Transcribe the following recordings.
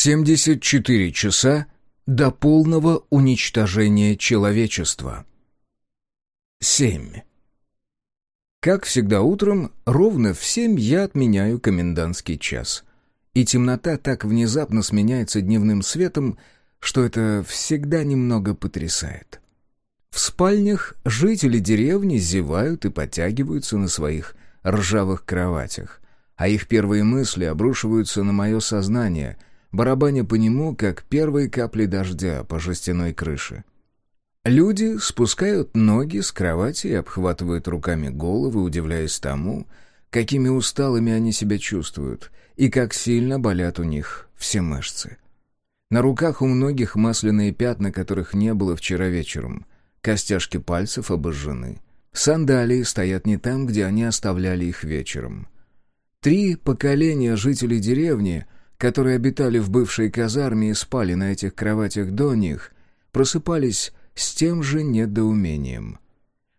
74 часа до полного уничтожения человечества. 7. Как всегда утром, ровно в семь я отменяю комендантский час. И темнота так внезапно сменяется дневным светом, что это всегда немного потрясает. В спальнях жители деревни зевают и подтягиваются на своих ржавых кроватях, а их первые мысли обрушиваются на мое сознание — барабаня по нему, как первые капли дождя по жестяной крыше. Люди спускают ноги с кровати и обхватывают руками головы, удивляясь тому, какими усталыми они себя чувствуют и как сильно болят у них все мышцы. На руках у многих масляные пятна, которых не было вчера вечером. Костяшки пальцев обожжены. Сандалии стоят не там, где они оставляли их вечером. Три поколения жителей деревни — которые обитали в бывшей казарме и спали на этих кроватях до них, просыпались с тем же недоумением.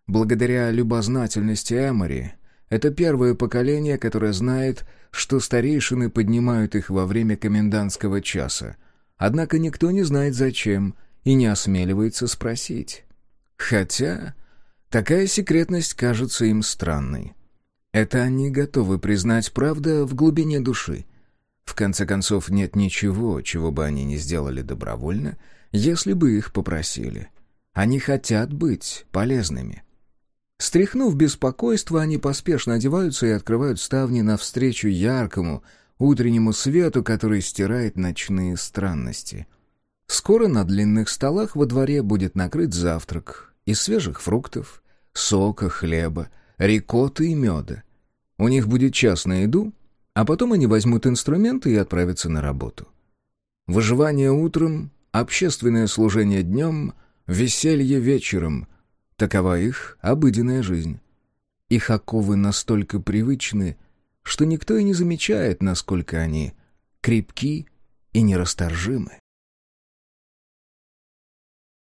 Благодаря любознательности Эмори, это первое поколение, которое знает, что старейшины поднимают их во время комендантского часа, однако никто не знает зачем и не осмеливается спросить. Хотя такая секретность кажется им странной. Это они готовы признать, правда, в глубине души — конце концов, нет ничего, чего бы они не сделали добровольно, если бы их попросили. Они хотят быть полезными. Стряхнув беспокойство, они поспешно одеваются и открывают ставни навстречу яркому, утреннему свету, который стирает ночные странности. Скоро на длинных столах во дворе будет накрыт завтрак из свежих фруктов, сока, хлеба, рикотты и меда. У них будет час на еду, а потом они возьмут инструменты и отправятся на работу. Выживание утром, общественное служение днем, веселье вечером — такова их обыденная жизнь. Их оковы настолько привычны, что никто и не замечает, насколько они крепки и нерасторжимы.